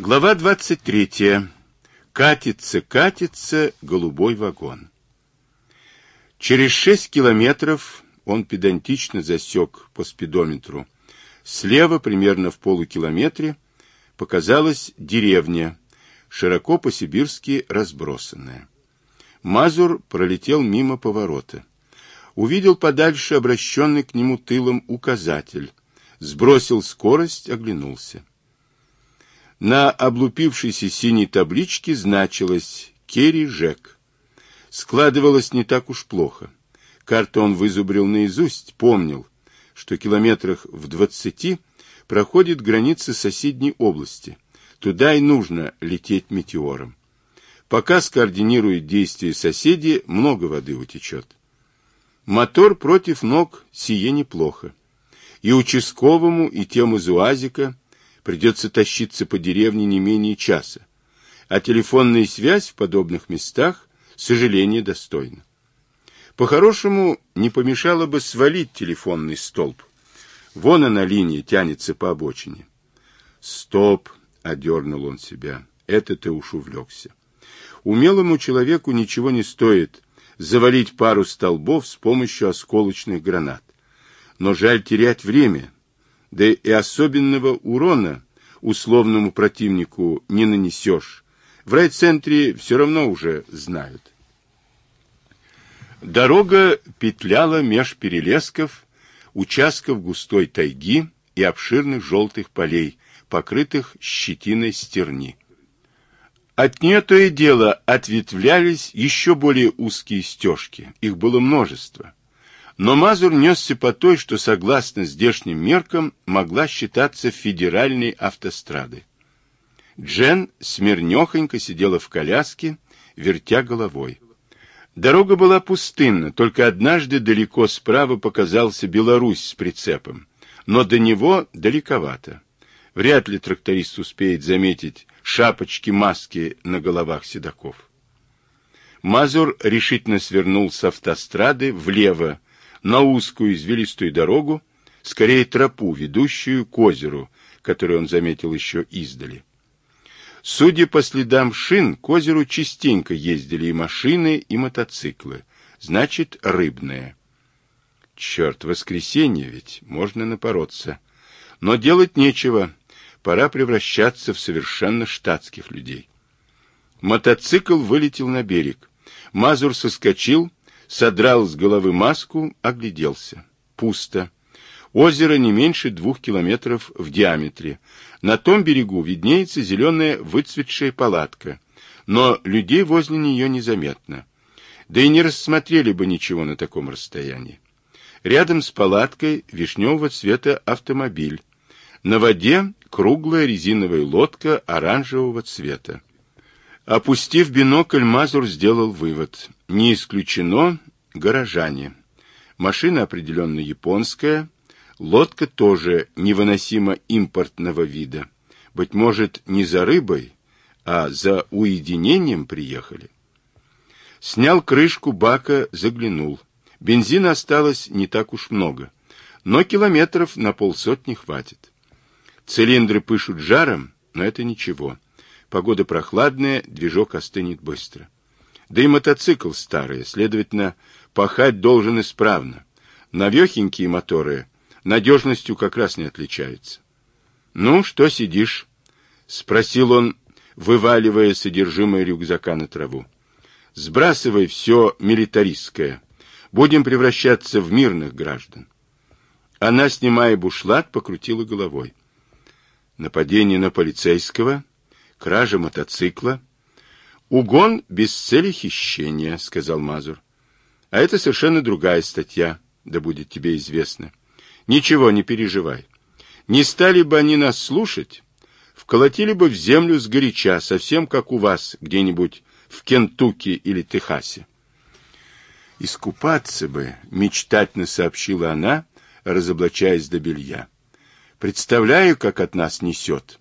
Глава 23. Катится, катится голубой вагон. Через шесть километров он педантично засек по спидометру. Слева, примерно в полукилометре, показалась деревня, широко по-сибирски разбросанная. Мазур пролетел мимо поворота. Увидел подальше обращенный к нему тылом указатель. Сбросил скорость, оглянулся. На облупившейся синей табличке значилось «Керри Жек». Складывалось не так уж плохо. Карту он вызубрил наизусть, помнил, что километрах в двадцати проходит граница соседней области. Туда и нужно лететь метеором. Пока скоординирует действия соседей, много воды утечет. Мотор против ног сие неплохо. И участковому, и тем из УАЗика придется тащиться по деревне не менее часа, а телефонная связь в подобных местах сожаление достойна. По-хорошему, не помешало бы свалить телефонный столб. Вон она линия тянется по обочине. Стоп, одернул он себя. Это ты уж увлекся. Умелому человеку ничего не стоит завалить пару столбов с помощью осколочных гранат. Но жаль терять время, да и особенного урона условному противнику не нанесешь. В райцентре все равно уже знают. Дорога петляла меж перелесков, участков густой тайги и обширных желтых полей, покрытых щетиной стерни. От нее то и дело ответвлялись еще более узкие стежки, их было множество. Но Мазур несся по той, что, согласно здешним меркам, могла считаться федеральной автострадой. Джен смирнехонько сидела в коляске, вертя головой. Дорога была пустынна, только однажды далеко справа показался Беларусь с прицепом, но до него далековато. Вряд ли тракторист успеет заметить шапочки-маски на головах седаков. Мазур решительно свернул с автострады влево, на узкую извилистую дорогу, скорее тропу, ведущую к озеру, которую он заметил еще издали. Судя по следам шин, к озеру частенько ездили и машины, и мотоциклы. Значит, рыбные. Черт, воскресенье ведь, можно напороться. Но делать нечего, пора превращаться в совершенно штатских людей. Мотоцикл вылетел на берег. Мазур соскочил, содрал с головы маску, огляделся. Пусто. Озеро не меньше двух километров в диаметре. На том берегу виднеется зеленая выцветшая палатка, но людей возле нее незаметно. Да и не рассмотрели бы ничего на таком расстоянии. Рядом с палаткой вишневого цвета автомобиль. На воде круглая резиновая лодка оранжевого цвета. Опустив бинокль, Мазур сделал вывод. Не исключено горожане. Машина определенно японская, лодка тоже невыносимо импортного вида. Быть может, не за рыбой, а за уединением приехали. Снял крышку бака, заглянул. Бензина осталось не так уж много, но километров на полсотни хватит. Цилиндры пышут жаром, но это ничего. Погода прохладная, движок остынет быстро. Да и мотоцикл старый, следовательно, пахать должен исправно. Навехенькие моторы надежностью как раз не отличаются. «Ну, что сидишь?» — спросил он, вываливая содержимое рюкзака на траву. «Сбрасывай все милитаристское. Будем превращаться в мирных граждан». Она, снимая бушлат, покрутила головой. Нападение на полицейского кража мотоцикла. Угон без цели хищения, сказал Мазур. А это совершенно другая статья, да будет тебе известно. Ничего, не переживай. Не стали бы они нас слушать, вколотили бы в землю сгоряча, совсем как у вас где-нибудь в Кентукки или Техасе. Искупаться бы, мечтательно сообщила она, разоблачаясь до белья. Представляю, как от нас несет.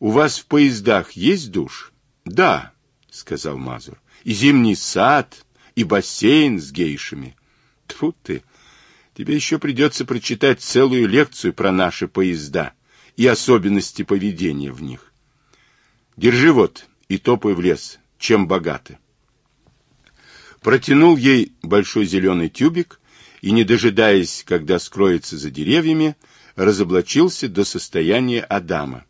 У вас в поездах есть душ? Да, сказал Мазур. И зимний сад, и бассейн с гейшами. Тьфу ты, тебе еще придется прочитать целую лекцию про наши поезда и особенности поведения в них. Держи вот и топай в лес, чем богаты. Протянул ей большой зеленый тюбик и, не дожидаясь, когда скроется за деревьями, разоблачился до состояния Адама.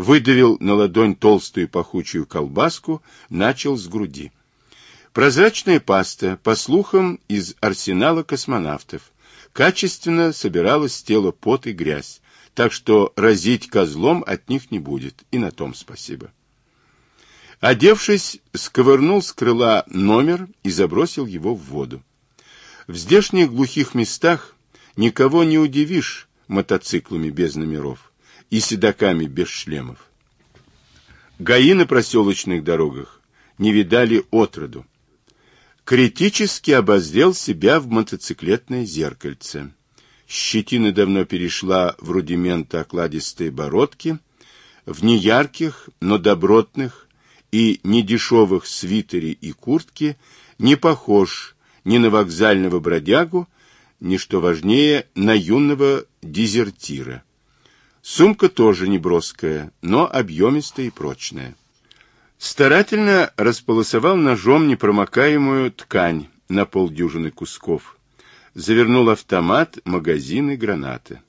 Выдавил на ладонь толстую пахучую колбаску, начал с груди. Прозрачная паста, по слухам, из арсенала космонавтов. Качественно собиралась с тела пот и грязь, так что разить козлом от них не будет, и на том спасибо. Одевшись, сковырнул с крыла номер и забросил его в воду. В здешних глухих местах никого не удивишь мотоциклами без номеров и седаками без шлемов. ГАИ на проселочных дорогах не видали отроду критически обозрел себя в мотоциклетное зеркальце. Щетина давно перешла в рудименты окладистой бородки, в неярких, но добротных и недешевых свитере и куртке не похож ни на вокзального бродягу, ни, что важнее, на юного дезертира. Сумка тоже не броская, но объемистая и прочная. Старательно располосовал ножом непромокаемую ткань на полдюжины кусков. Завернул автомат, магазины, гранаты.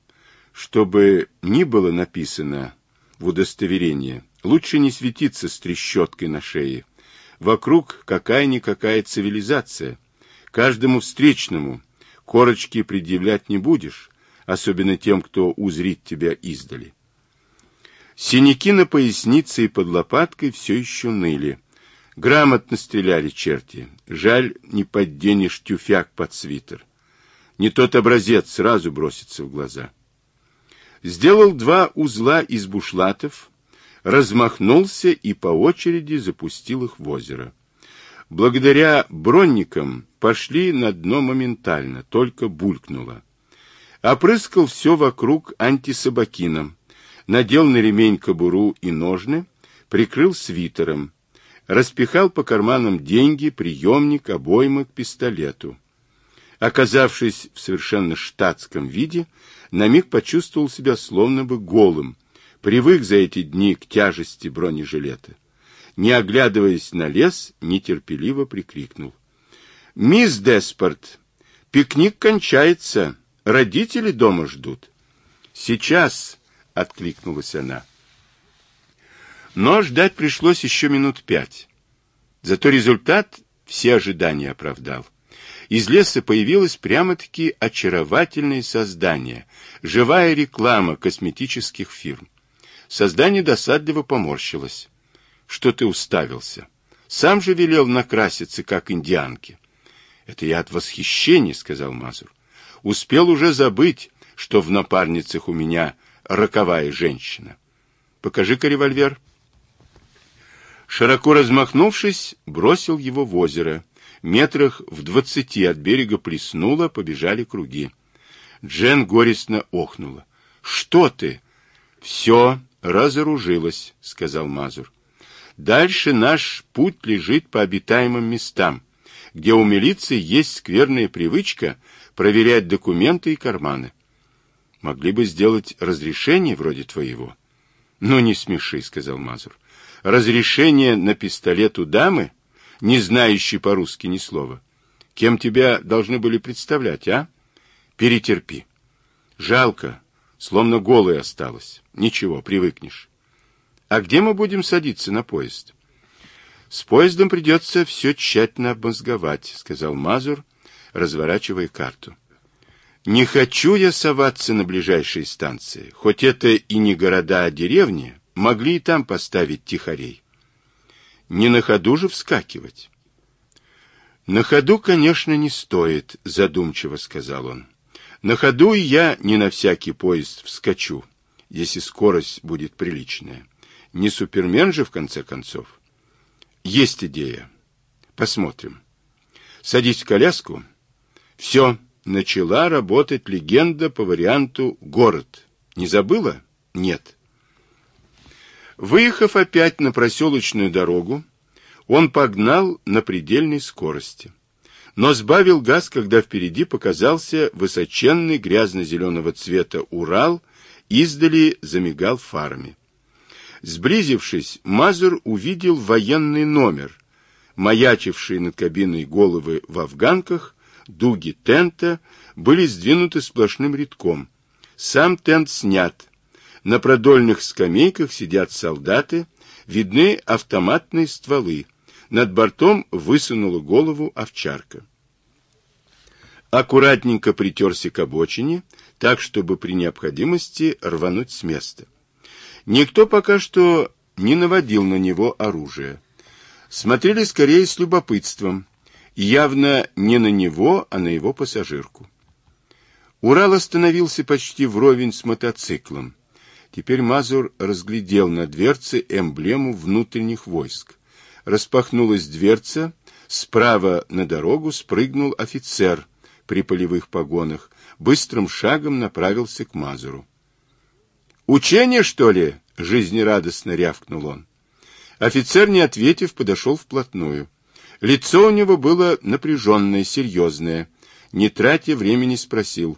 Чтобы ни было написано в удостоверении, лучше не светиться с трещоткой на шее. Вокруг какая-никакая цивилизация. Каждому встречному корочки предъявлять не будешь, особенно тем, кто узрит тебя издали. Синяки на пояснице и под лопаткой все еще ныли. Грамотно стреляли черти. Жаль, не подденешь тюфяк под свитер. Не тот образец сразу бросится в глаза. Сделал два узла из бушлатов, размахнулся и по очереди запустил их в озеро. Благодаря бронникам пошли на дно моментально, только булькнуло. Опрыскал все вокруг антисобакином, надел на ремень кобуру и ножны, прикрыл свитером, распихал по карманам деньги, приемник, обоймы к пистолету. Оказавшись в совершенно штатском виде, на миг почувствовал себя словно бы голым, привык за эти дни к тяжести бронежилета. Не оглядываясь на лес, нетерпеливо прикрикнул. — Мисс Деспорт, пикник кончается, родители дома ждут. — Сейчас, — откликнулась она. Но ждать пришлось еще минут пять. Зато результат все ожидания оправдал. Из леса появилось прямо-таки очаровательное создание, живая реклама косметических фирм. Создание досадливо поморщилось. Что ты уставился? Сам же велел накраситься, как индианки. Это я от восхищения, сказал Мазур. Успел уже забыть, что в напарницах у меня роковая женщина. Покажи-ка револьвер. Широко размахнувшись, бросил его в озеро. Метрах в двадцати от берега плеснуло, побежали круги. Джен горестно охнула. — Что ты? — Все, разоружилось, — сказал Мазур. Дальше наш путь лежит по обитаемым местам, где у милиции есть скверная привычка проверять документы и карманы. Могли бы сделать разрешение вроде твоего. Ну, не смеши, сказал Мазур. Разрешение на пистолет у дамы, не знающей по-русски ни слова. Кем тебя должны были представлять, а? Перетерпи. Жалко, словно голой осталось. Ничего, привыкнешь. А где мы будем садиться на поезд? С поездом придется все тщательно обмозговать, сказал Мазур, разворачивая карту. Не хочу я соваться на ближайшие станции, хоть это и не города, а деревни, могли и там поставить тихарей. Не на ходу же вскакивать. На ходу, конечно, не стоит, задумчиво сказал он. На ходу и я не на всякий поезд вскочу, если скорость будет приличная. Не супермен же, в конце концов. Есть идея. Посмотрим. Садись в коляску. Все, начала работать легенда по варианту «город». Не забыла? Нет. Выехав опять на проселочную дорогу, он погнал на предельной скорости, но сбавил газ, когда впереди показался высоченный грязно-зеленого цвета Урал, издали замигал фарами. Сблизившись, Мазур увидел военный номер, маячившие над кабиной головы в афганках, дуги тента были сдвинуты сплошным рядком. Сам тент снят. На продольных скамейках сидят солдаты, видны автоматные стволы. Над бортом высунула голову овчарка. Аккуратненько притерся к обочине, так, чтобы при необходимости рвануть с места. Никто пока что не наводил на него оружие. Смотрели скорее с любопытством, явно не на него, а на его пассажирку. Урал остановился почти вровень с мотоциклом. Теперь Мазур разглядел на дверце эмблему внутренних войск. Распахнулась дверца, справа на дорогу спрыгнул офицер при полевых погонах, быстрым шагом направился к Мазуру. «Учение, что ли?» — жизнерадостно рявкнул он. Офицер, не ответив, подошел вплотную. Лицо у него было напряженное, серьезное. Не тратя времени, спросил.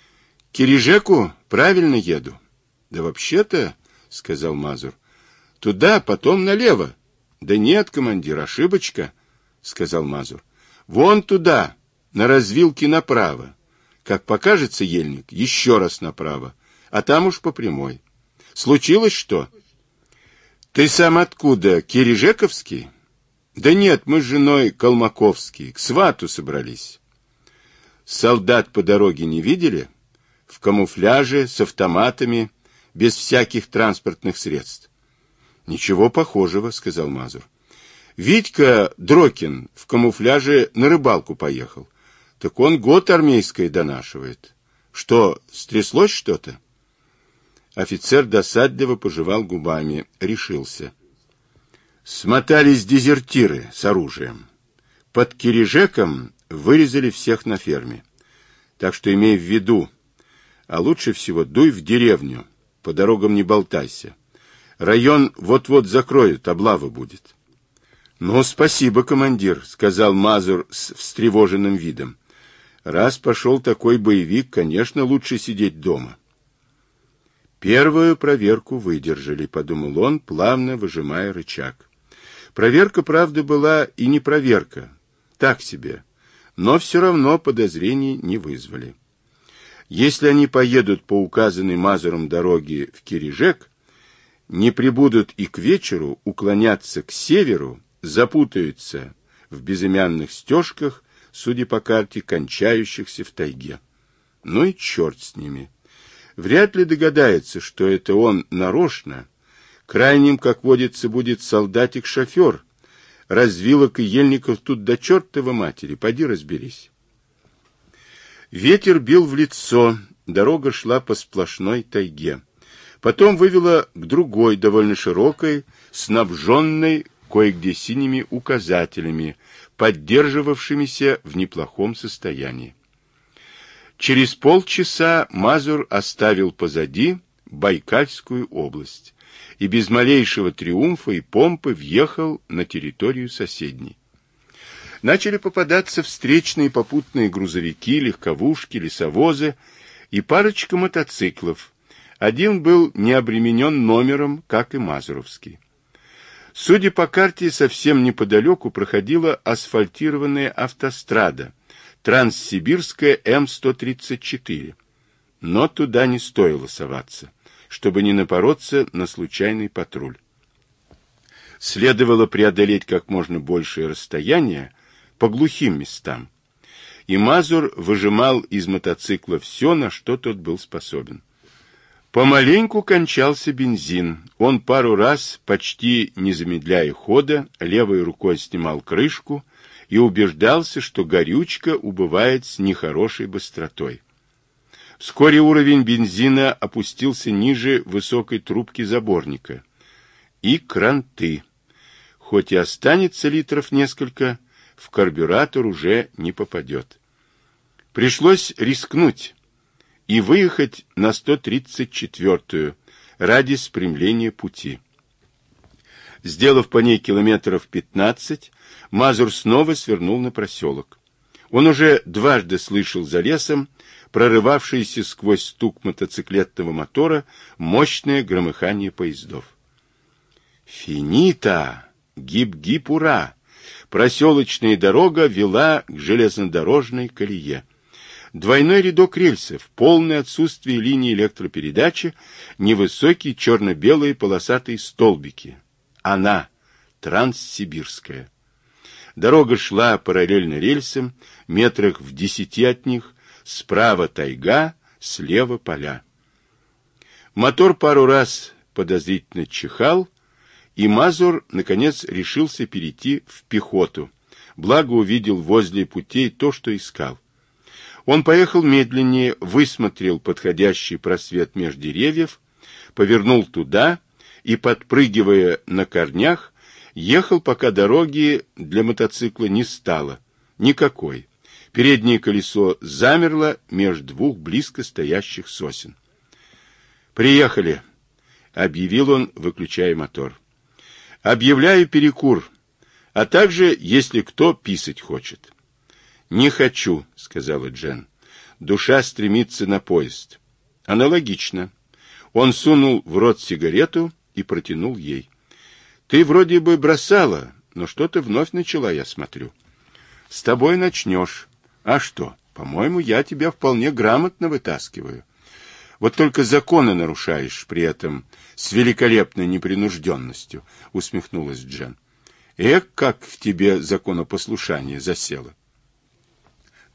— Кирижеку правильно еду? — Да вообще-то, — сказал Мазур, — туда, потом налево. — Да нет, командир, ошибочка, — сказал Мазур. — Вон туда, на развилке направо. Как покажется ельник, еще раз направо, а там уж по прямой. Случилось что? — Ты сам откуда, Кирижековский? — да нет, мы с женой Колмаковские, к свату собрались. Солдат по дороге не видели? В камуфляже, с автоматами, без всяких транспортных средств. Ничего похожего, сказал Мазур. Витька Дрокин в камуфляже на рыбалку поехал. Так он год армейское донашивает. Что, стряслось что-то? Офицер досадливо пожевал губами, решился. Смотались дезертиры с оружием. Под Кирижеком вырезали всех на ферме. Так что имей в виду, а лучше всего дуй в деревню, по дорогам не болтайся. Район вот-вот закроют, облава будет. — Ну, спасибо, командир, — сказал Мазур с встревоженным видом. — Раз пошел такой боевик, конечно, лучше сидеть дома. Первую проверку выдержали, — подумал он, плавно выжимая рычаг. Проверка, правда, была и не проверка, так себе, но все равно подозрений не вызвали. Если они поедут по указанной Мазуром дороге в Кирижек, не прибудут и к вечеру уклоняться к северу, запутаются в безымянных стежках, судя по карте, кончающихся в тайге. Ну и черт с ними. Вряд ли догадается, что это он нарочно Крайним, как водится, будет солдатик-шофер. Развилок и ельников тут до чертова матери, поди разберись. Ветер бил в лицо, дорога шла по сплошной тайге. Потом вывела к другой, довольно широкой, снабженной кое-где синими указателями, поддерживавшимися в неплохом состоянии. Через полчаса Мазур оставил позади Байкальскую область и без малейшего триумфа и помпы въехал на территорию соседней. Начали попадаться встречные попутные грузовики, легковушки, лесовозы и парочка мотоциклов. Один был не обременен номером, как и Мазуровский. Судя по карте, совсем неподалеку проходила асфальтированная автострада, Транссибирская М-134. Но туда не стоило соваться чтобы не напороться на случайный патруль. Следовало преодолеть как можно большее расстояние по глухим местам, и Мазур выжимал из мотоцикла все, на что тот был способен. Помаленьку кончался бензин. Он пару раз, почти не замедляя хода, левой рукой снимал крышку и убеждался, что горючка убывает с нехорошей быстротой. Вскоре уровень бензина опустился ниже высокой трубки заборника. И кранты. Хоть и останется литров несколько, в карбюратор уже не попадет. Пришлось рискнуть и выехать на 134-ю ради спрямления пути. Сделав по ней километров 15, Мазур снова свернул на проселок. Он уже дважды слышал за лесом прорывавшееся сквозь стук мотоциклетного мотора мощное громыхание поездов. Финита! Гиб-гиб, ура! Проселочная дорога вела к железнодорожной колее. Двойной рядок рельсов, полное отсутствие линии электропередачи, невысокие черно-белые полосатые столбики. Она, Транссибирская. Дорога шла параллельно рельсам, метрах в десяти от них, справа тайга, слева поля. Мотор пару раз подозрительно чихал, и Мазур, наконец, решился перейти в пехоту, благо увидел возле путей то, что искал. Он поехал медленнее, высмотрел подходящий просвет между деревьев, повернул туда и, подпрыгивая на корнях, ехал, пока дороги для мотоцикла не стало. Никакой. Переднее колесо замерло между двух близко стоящих сосен. «Приехали», — объявил он, выключая мотор. «Объявляю перекур, а также, если кто писать хочет». «Не хочу», — сказала Джен. «Душа стремится на поезд». Аналогично. Он сунул в рот сигарету и протянул ей. «Ты вроде бы бросала, но что-то вновь начала, я смотрю». «С тобой начнешь. А что? По-моему, я тебя вполне грамотно вытаскиваю. Вот только законы нарушаешь при этом с великолепной непринужденностью», — усмехнулась Джен. «Эх, как в тебе законопослушание засело!»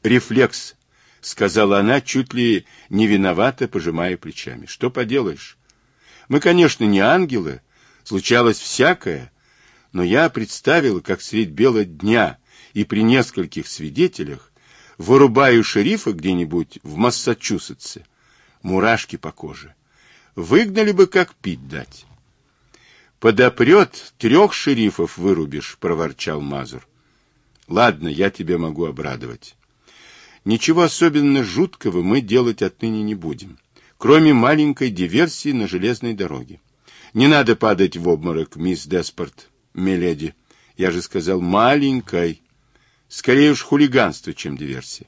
рефлекс, — сказала она, чуть ли не виновата, пожимая плечами. — Что поделаешь? Мы, конечно, не ангелы, случалось всякое, но я представила, как средь бела дня и при нескольких свидетелях вырубаю шерифа где-нибудь в Массачусетсе. Мурашки по коже. Выгнали бы, как пить дать. «Подопрет, трех шерифов вырубишь», — проворчал Мазур. «Ладно, я тебе могу обрадовать. Ничего особенно жуткого мы делать отныне не будем, кроме маленькой диверсии на железной дороге. Не надо падать в обморок, мисс Деспорт, миледи. Я же сказал маленькой. Скорее уж хулиганство, чем диверсия.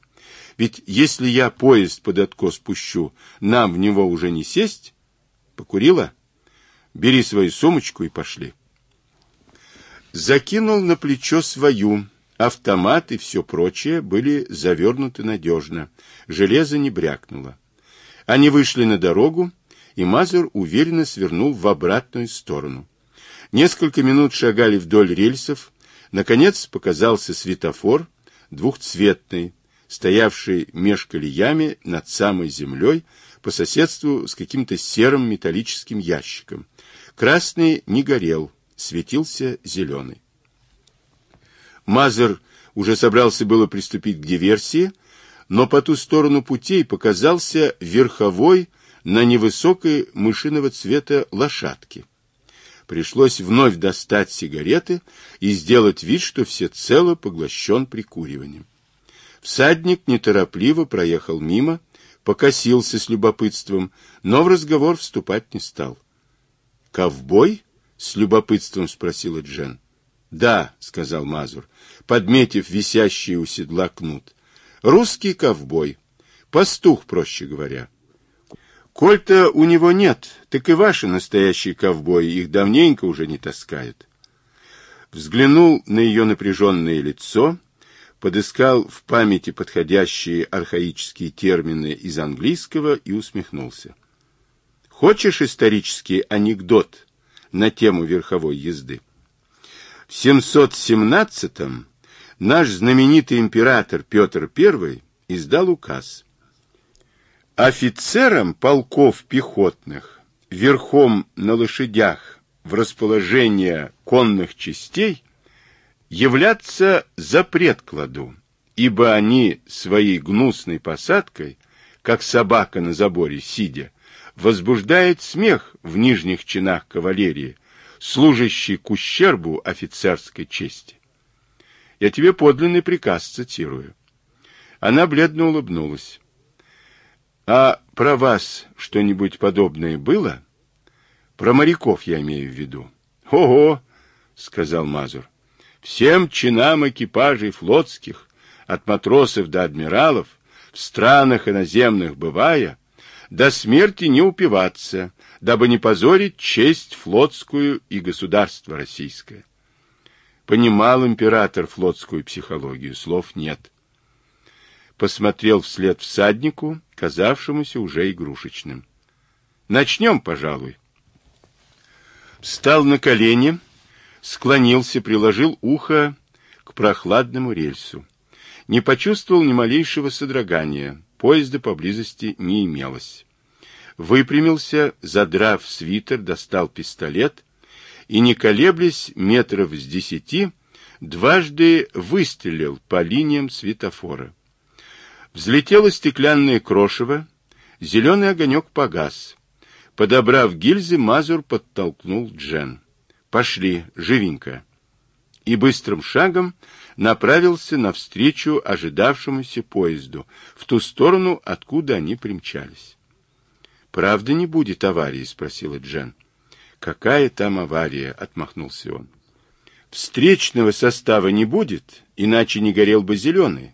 Ведь если я поезд под откос пущу, нам в него уже не сесть. Покурила? Бери свою сумочку и пошли. Закинул на плечо свою, Автомат и все прочее были завернуты надежно, железо не брякнуло. Они вышли на дорогу, и Мазур уверенно свернул в обратную сторону. Несколько минут шагали вдоль рельсов. Наконец показался светофор, двухцветный, стоявший меж колеями над самой землей по соседству с каким-то серым металлическим ящиком. Красный не горел, светился зеленый. Мазер уже собрался было приступить к диверсии, но по ту сторону путей показался верховой на невысокой мышиного цвета лошадке. Пришлось вновь достать сигареты и сделать вид, что всецело поглощен прикуриванием. Всадник неторопливо проехал мимо, покосился с любопытством, но в разговор вступать не стал. «Ковбой?» — с любопытством спросила Джен. Да, сказал Мазур, подметив висящий у седла кнут. Русский ковбой. Пастух, проще говоря. Коль-то у него нет, так и ваши настоящие ковбои их давненько уже не таскают. Взглянул на ее напряженное лицо, подыскал в памяти подходящие архаические термины из английского и усмехнулся. Хочешь исторический анекдот на тему верховой езды? В 717-м наш знаменитый император Петр I издал указ. Офицерам полков пехотных верхом на лошадях в расположение конных частей являться запрет кладу, ибо они своей гнусной посадкой, как собака на заборе сидя, возбуждает смех в нижних чинах кавалерии, служащий к ущербу офицерской чести. Я тебе подлинный приказ цитирую. Она бледно улыбнулась. А про вас что-нибудь подобное было? Про моряков я имею в виду. Ого, сказал Мазур. Всем чинам экипажей флотских, от матросов до адмиралов, в странах иноземных бывая, до смерти не упиваться, дабы не позорить честь флотскую и государство российское. Понимал император флотскую психологию, слов нет. Посмотрел вслед всаднику, казавшемуся уже игрушечным. Начнем, пожалуй. Встал на колени, склонился, приложил ухо к прохладному рельсу. Не почувствовал ни малейшего содрогания, поезда поблизости не имелось. Выпрямился, задрав свитер, достал пистолет и, не колеблясь метров с десяти, дважды выстрелил по линиям светофора. Взлетело стеклянное крошево, зеленый огонек погас. Подобрав гильзы, Мазур подтолкнул Джен. «Пошли, живенько!» И быстрым шагом направился навстречу ожидавшемуся поезду, в ту сторону, откуда они примчались. «Правда не будет аварии?» — спросила Джен. «Какая там авария?» — отмахнулся он. «Встречного состава не будет, иначе не горел бы зеленый.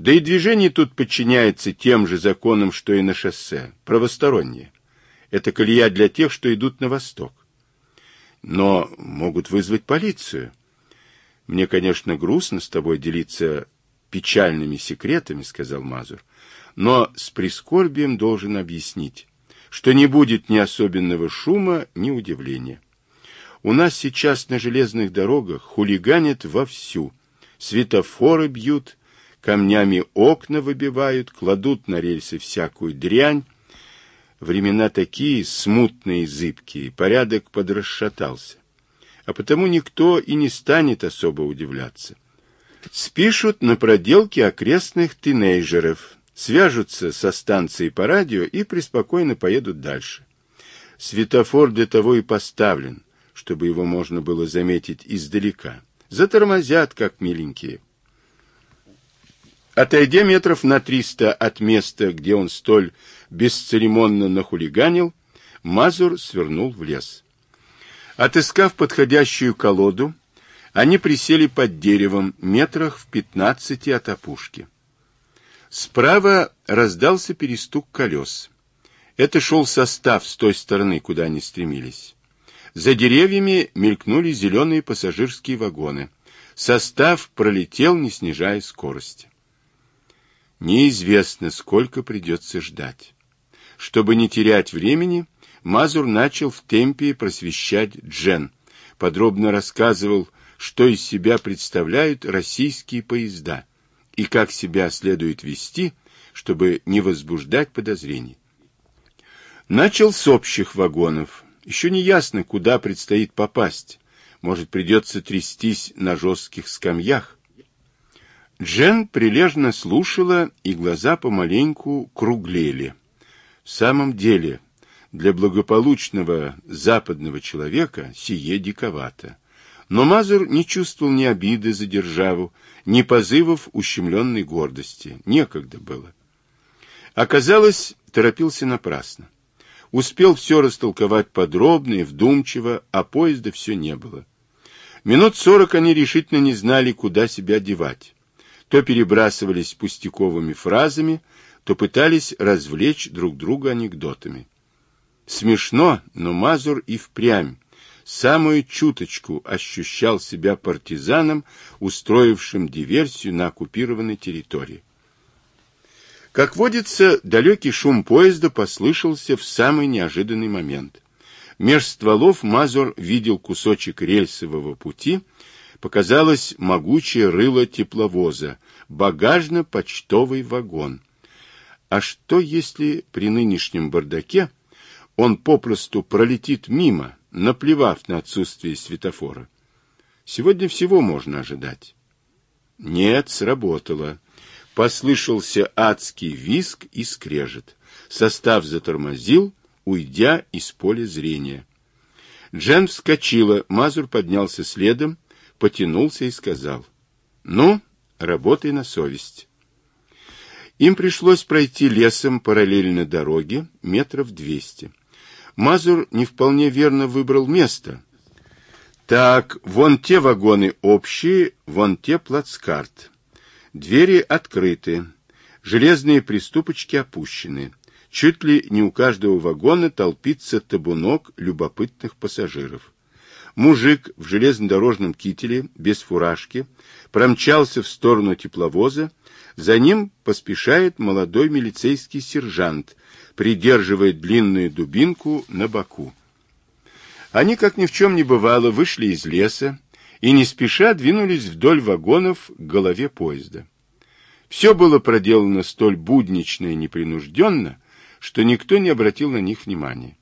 Да и движение тут подчиняется тем же законам, что и на шоссе, правостороннее. Это колея для тех, что идут на восток. Но могут вызвать полицию. Мне, конечно, грустно с тобой делиться печальными секретами, сказал Мазур, но с прискорбием должен объяснить, что не будет ни особенного шума, ни удивления. У нас сейчас на железных дорогах хулиганят вовсю, светофоры бьют, камнями окна выбивают, кладут на рельсы всякую дрянь, Времена такие смутные и зыбкие, порядок подрасшатался. А потому никто и не станет особо удивляться. Спишут на проделки окрестных тинейджеров, свяжутся со станцией по радио и преспокойно поедут дальше. Светофор для того и поставлен, чтобы его можно было заметить издалека. Затормозят, как миленькие. Отойдя метров на триста от места, где он столь бесцеремонно нахулиганил, Мазур свернул в лес. Отыскав подходящую колоду, они присели под деревом метрах в пятнадцати от опушки. Справа раздался перестук колес. Это шел состав с той стороны, куда они стремились. За деревьями мелькнули зеленые пассажирские вагоны. Состав пролетел, не снижая скорости. Неизвестно, сколько придется ждать. Чтобы не терять времени, Мазур начал в темпе просвещать Джен, подробно рассказывал, что из себя представляют российские поезда и как себя следует вести, чтобы не возбуждать подозрений. Начал с общих вагонов. Еще не ясно, куда предстоит попасть. Может, придется трястись на жестких скамьях. Джен прилежно слушала, и глаза помаленьку круглели. В самом деле, для благополучного западного человека сие диковато. Но Мазур не чувствовал ни обиды за державу, ни позывов ущемленной гордости. Некогда было. Оказалось, торопился напрасно. Успел все растолковать подробно и вдумчиво, а поезда все не было. Минут сорок они решительно не знали, куда себя девать. То перебрасывались пустяковыми фразами, то пытались развлечь друг друга анекдотами. Смешно, но Мазур и впрямь самую чуточку ощущал себя партизаном, устроившим диверсию на оккупированной территории. Как водится, далекий шум поезда послышался в самый неожиданный момент. Меж стволов Мазур видел кусочек рельсового пути, показалось могучее рыло тепловоза, багажно-почтовый вагон. А что, если при нынешнем бардаке он попросту пролетит мимо, наплевав на отсутствие светофора? Сегодня всего можно ожидать. Нет, сработало. Послышался адский визг и скрежет. Состав затормозил, уйдя из поля зрения. Джен вскочила, Мазур поднялся следом, потянулся и сказал, «Ну, работай на совесть». Им пришлось пройти лесом параллельно дороге метров двести. Мазур не вполне верно выбрал место. Так, вон те вагоны общие, вон те плацкарт. Двери открыты, железные приступочки опущены. чуть ли не у каждого вагона толпится табунок любопытных пассажиров. Мужик в железнодорожном кителе, без фуражки, промчался в сторону тепловоза, за ним поспешает молодой милицейский сержант, придерживая длинную дубинку на боку. Они, как ни в чем не бывало, вышли из леса и не спеша двинулись вдоль вагонов к голове поезда. Все было проделано столь буднично и непринужденно, что никто не обратил на них внимания.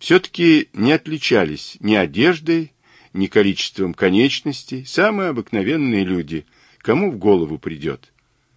Все-таки не отличались ни одеждой, ни количеством конечностей, самые обыкновенные люди, кому в голову придет.